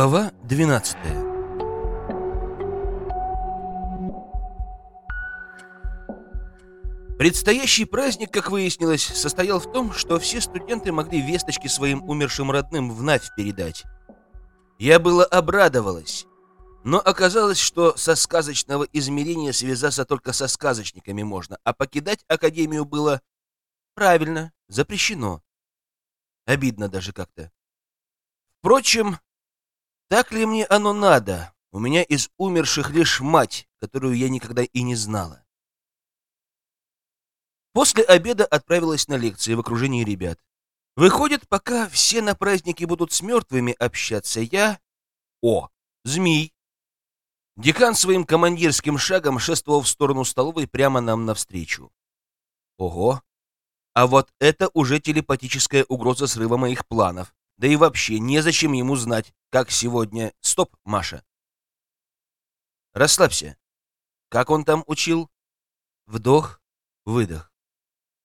Глава 12 Предстоящий праздник, как выяснилось, состоял в том, что все студенты могли весточки своим умершим родным вновь передать. Я было обрадовалась, но оказалось, что со сказочного измерения связаться только со сказочниками можно, а покидать Академию было правильно, запрещено. Обидно даже как-то. Впрочем, так ли мне оно надо? У меня из умерших лишь мать, которую я никогда и не знала. После обеда отправилась на лекции в окружении ребят. Выходит, пока все на празднике будут с мертвыми общаться, я... О, змей! Декан своим командирским шагом шествовал в сторону столовой прямо нам навстречу. Ого! А вот это уже телепатическая угроза срыва моих планов. Да и вообще, незачем ему знать, как сегодня... Стоп, Маша. Расслабься. Как он там учил? Вдох, выдох.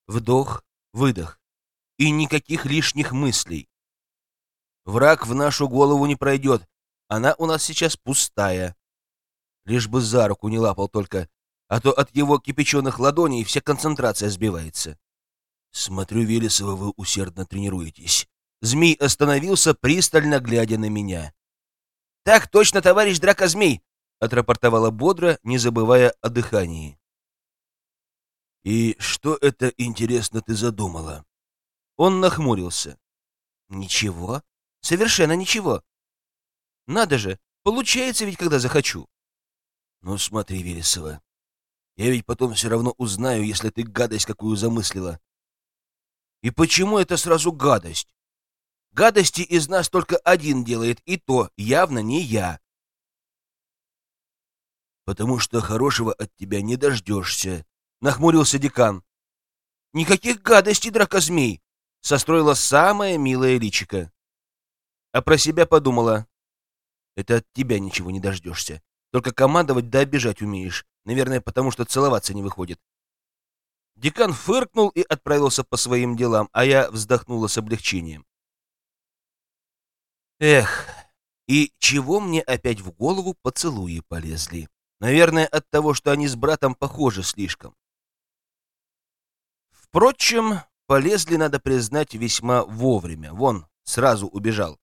Вдох, выдох. И никаких лишних мыслей. Враг в нашу голову не пройдет. Она у нас сейчас пустая. Лишь бы за руку не лапал только, а то от его кипяченых ладоней вся концентрация сбивается. Смотрю, Велесова, вы усердно тренируетесь. Змей остановился, пристально глядя на меня. «Так точно, товарищ Дракозмей!» — отрапортовала бодро, не забывая о дыхании. «И что это, интересно, ты задумала?» Он нахмурился. «Ничего. Совершенно ничего. Надо же, получается ведь, когда захочу». «Ну смотри, Вересова, я ведь потом все равно узнаю, если ты гадость какую замыслила. И почему это сразу гадость? Гадости из нас только один делает, и то явно не я. Потому что хорошего от тебя не дождешься, — нахмурился декан. Никаких гадостей, дракозмей, — состроила самая милая личика. А про себя подумала. Это от тебя ничего не дождешься. Только командовать да обижать умеешь. Наверное, потому что целоваться не выходит. Декан фыркнул и отправился по своим делам, а я вздохнула с облегчением. Эх, и чего мне опять в голову поцелуи полезли? Наверное, от того, что они с братом похожи слишком. Впрочем, полезли, надо признать, весьма вовремя. Вон, сразу убежал.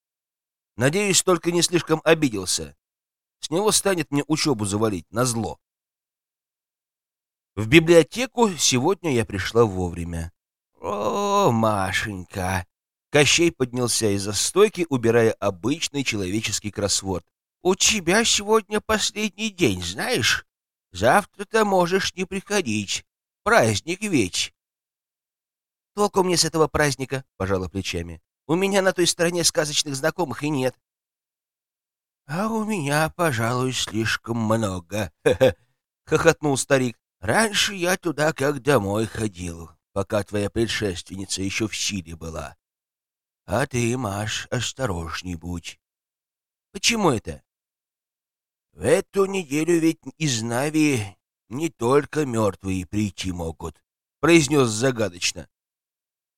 Надеюсь, только не слишком обиделся. С него станет мне учебу завалить, на зло. В библиотеку сегодня я пришла вовремя. «О, Машенька!» Кощей поднялся из-за стойки, убирая обычный человеческий кроссворд. «У тебя сегодня последний день, знаешь? Завтра-то можешь не приходить. Праздник ведь!» «Толку мне с этого праздника?» — пожала плечами. «У меня на той стороне сказочных знакомых и нет». «А у меня, пожалуй, слишком много», — хохотнул старик. Раньше я туда как домой ходил, пока твоя предшественница еще в силе была. А ты, Маш, осторожней будь. Почему это? В эту неделю ведь из Нави не только мертвые прийти могут, произнес загадочно.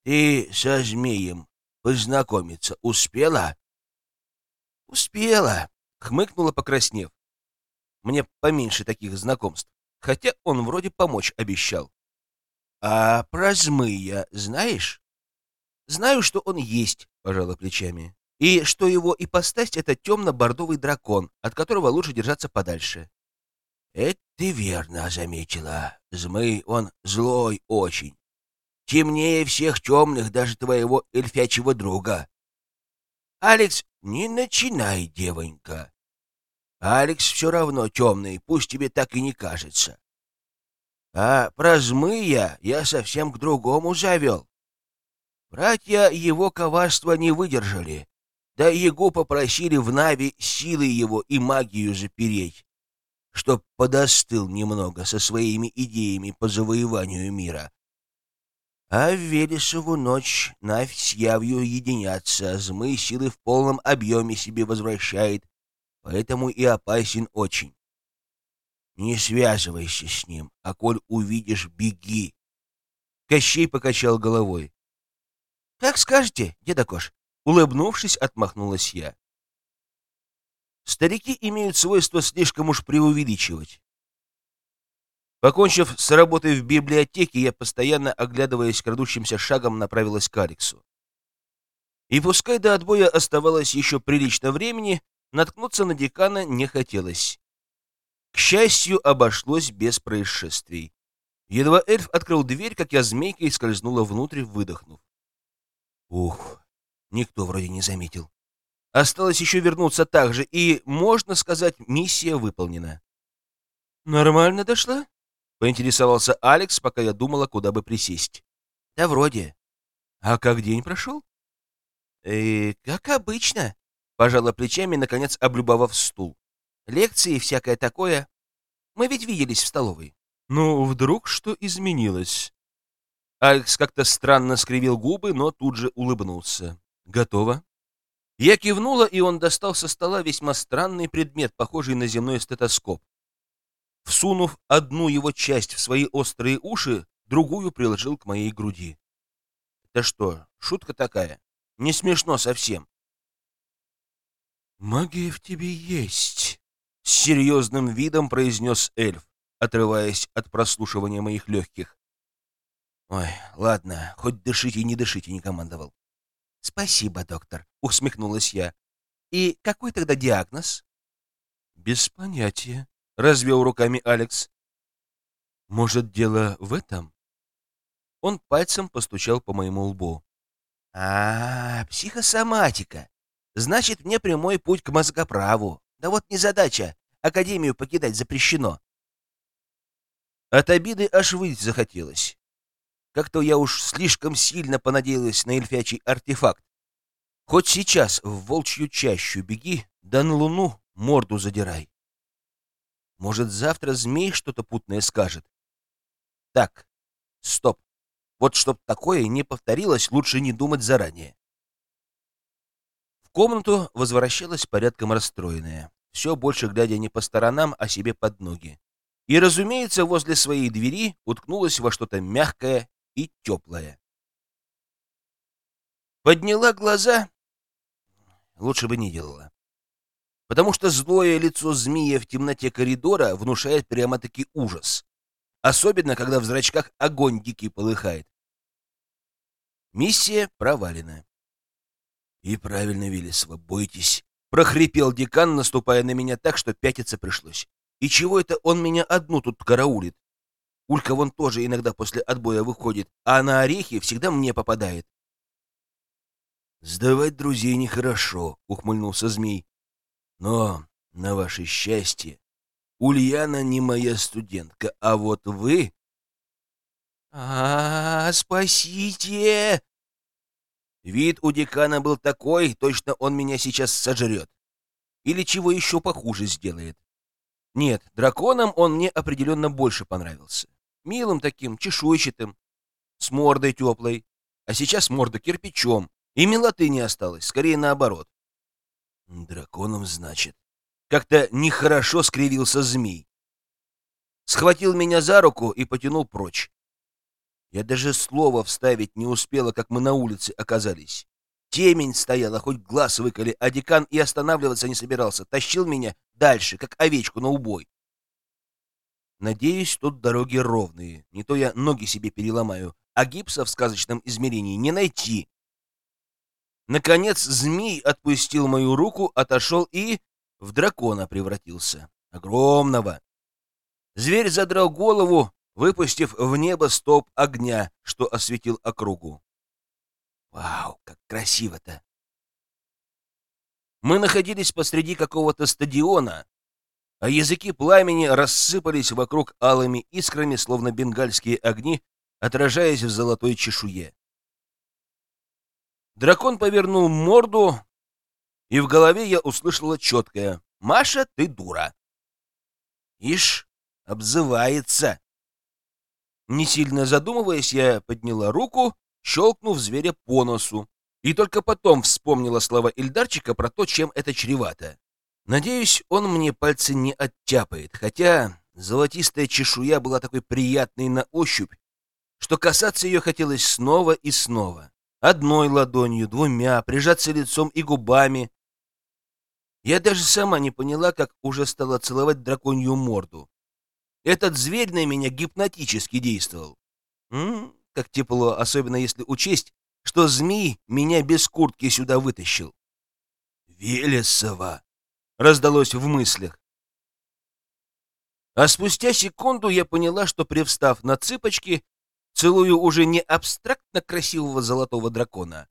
Ты со змеем познакомиться успела? Успела, хмыкнула, покраснев. Мне поменьше таких знакомств хотя он вроде помочь обещал. «А про змыя знаешь?» «Знаю, что он есть», — пожала плечами, «и что его ипостась — это темно-бордовый дракон, от которого лучше держаться подальше». «Это ты верно заметила. Змый, он злой очень. Темнее всех темных, даже твоего эльфячего друга». «Алекс, не начинай, девонька. Алекс все равно темный, пусть тебе так и не кажется. А про змыя я совсем к другому завел. Братья его коварства не выдержали, да Егу попросили в Нави силы его и магию запереть, чтоб подостыл немного со своими идеями по завоеванию мира. А в Велесову ночь Навь с Явью единятся, змы силы в полном объеме себе возвращает, поэтому и опасен очень. Не связывайся с ним, а коль увидишь, беги. Кощей покачал головой. — Как скажете, деда Кош. Улыбнувшись, отмахнулась я. Старики имеют свойство слишком уж преувеличивать. Покончив с работой в библиотеке, я, постоянно оглядываясь крадущимся шагом, направилась к Алексу. И пускай до отбоя оставалось еще прилично времени, наткнуться на декана не хотелось. К счастью, обошлось без происшествий. Едва эльф открыл дверь, как я змейкой скользнула внутрь, выдохнув. Ух, никто вроде не заметил. Осталось еще вернуться так же, и, можно сказать, миссия выполнена. «Нормально дошла?» — поинтересовался Алекс, пока я думала, куда бы присесть. «Да вроде». «А как день прошел?» «Э, как обычно», — пожала плечами, наконец облюбовав стул. «Лекции и всякое такое. Мы ведь виделись в столовой». «Ну, вдруг что изменилось?» Алекс как-то странно скривил губы, но тут же улыбнулся. «Готово?» Я кивнула, и он достал со стола весьма странный предмет, похожий на земной стетоскоп. Всунув одну его часть в свои острые уши, другую приложил к моей груди. «Да что, шутка такая? Не смешно совсем». «Магия в тебе есть», — с серьезным видом произнес эльф отрываясь от прослушивания моих легких. «Ой, ладно, хоть дышите не дышите», — не командовал. «Спасибо, доктор», — усмехнулась я. «И какой тогда диагноз?» «Без понятия», — развел руками Алекс. «Может, дело в этом?» Он пальцем постучал по моему лбу. «А, -а психосоматика. Значит, мне прямой путь к мозгоправу. Да вот незадача. Академию покидать запрещено. От обиды аж выйти захотелось. Как-то я уж слишком сильно понадеялась на эльфячий артефакт. Хоть сейчас в волчью чащу беги, да на луну морду задирай. Может, завтра змей что-то путное скажет? Так, стоп. Вот чтоб такое не повторилось, лучше не думать заранее. В комнату возвращалась порядком расстроенная, все больше глядя не по сторонам, а себе под ноги и, разумеется, возле своей двери уткнулась во что-то мягкое и теплое. Подняла глаза, лучше бы не делала, потому что злое лицо змея в темноте коридора внушает прямо-таки ужас, особенно когда в зрачках огонь дикий полыхает. Миссия провалена. И правильно, Велесова, бойтесь, прохрипел декан, наступая на меня так, что пятиться пришлось. И чего это он меня одну тут караулит? Улька вон тоже иногда после отбоя выходит, а на орехи всегда мне попадает. «Сдавать друзей нехорошо», — ухмыльнулся змей. «Но, на ваше счастье, Ульяна не моя студентка, а вот вы...» а, -а, -а спасите!» Вид у декана был такой, точно он меня сейчас сожрет. Или чего еще похуже сделает. Нет, драконом он мне определенно больше понравился. Милым таким, чешуйчатым, с мордой теплой. А сейчас морда кирпичом. И милоты не осталось, скорее наоборот. Драконом, значит. Как-то нехорошо скривился змей. Схватил меня за руку и потянул прочь. Я даже слова вставить не успела, как мы на улице оказались. Темень стояла, хоть глаз выколи, а декан и останавливаться не собирался. Тащил меня дальше, как овечку на убой. Надеюсь, тут дороги ровные. Не то я ноги себе переломаю, а гипса в сказочном измерении не найти. Наконец змей отпустил мою руку, отошел и в дракона превратился. Огромного. Зверь задрал голову, выпустив в небо столб огня, что осветил округу. Вау, как красиво-то! Мы находились посреди какого-то стадиона, а языки пламени рассыпались вокруг алыми искрами, словно бенгальские огни, отражаясь в золотой чешуе. Дракон повернул морду, и в голове я услышала четкое «Маша, ты дура!» «Ишь, обзывается!» Не сильно задумываясь, я подняла руку щелкнув зверя по носу, и только потом вспомнила слова Ильдарчика про то, чем это чревато. Надеюсь, он мне пальцы не оттяпает, хотя золотистая чешуя была такой приятной на ощупь, что касаться ее хотелось снова и снова. Одной ладонью, двумя, прижаться лицом и губами. Я даже сама не поняла, как уже стала целовать драконью морду. Этот зверь на меня гипнотически действовал. М -м, как тепло, особенно если учесть, что змей меня без куртки сюда вытащил. «Велесова!» — раздалось в мыслях. А спустя секунду я поняла, что, привстав на цыпочки, целую уже не абстрактно красивого золотого дракона,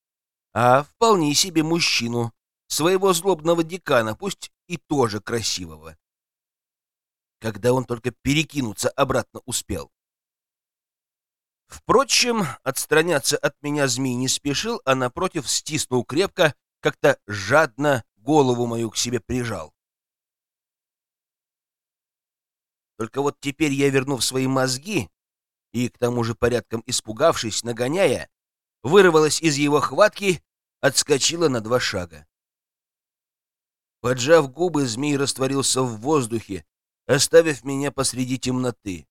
а вполне себе мужчину, своего злобного декана, пусть и тоже красивого. Когда он только перекинуться обратно успел. Впрочем, отстраняться от меня змей не спешил, а напротив стиснул крепко, как-то жадно голову мою к себе прижал. Только вот теперь я, вернув свои мозги, и к тому же порядком испугавшись, нагоняя, вырвалась из его хватки, отскочила на два шага. Поджав губы, змей растворился в воздухе, оставив меня посреди темноты.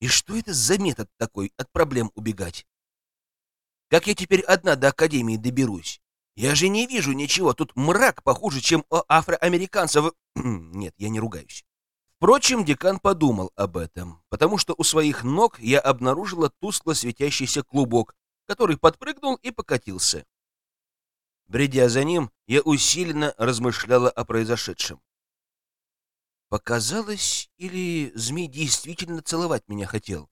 И что это за метод такой от проблем убегать? Как я теперь одна до Академии доберусь? Я же не вижу ничего, тут мрак похуже, чем у афроамериканцев. Нет, я не ругаюсь. Впрочем, декан подумал об этом, потому что у своих ног я обнаружила тускло светящийся клубок, который подпрыгнул и покатился. Бредя за ним, я усиленно размышляла о произошедшем. Показалось, или змей действительно целовать меня хотел?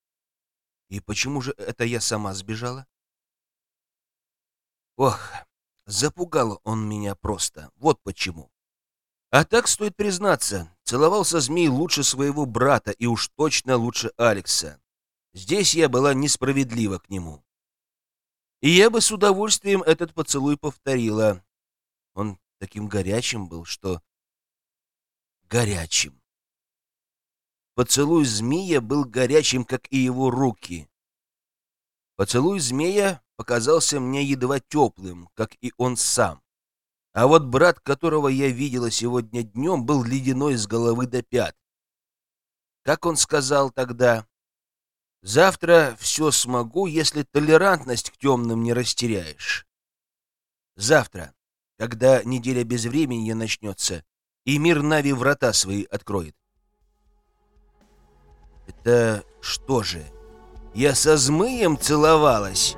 И почему же это я сама сбежала? Ох, запугал он меня просто, вот почему. А так стоит признаться, целовался змей лучше своего брата и уж точно лучше Алекса. Здесь я была несправедлива к нему. И я бы с удовольствием этот поцелуй повторила. Он таким горячим был, что... Горячим. Поцелуй змея был горячим, как и его руки. Поцелуй змея показался мне едва теплым, как и он сам. А вот брат, которого я видела сегодня днем, был ледяной с головы до пят. Как он сказал тогда, «Завтра все смогу, если толерантность к темным не растеряешь». Завтра, когда неделя безвременья начнется, и мир Нави врата свои откроет. Это что же, я со змыем целовалась?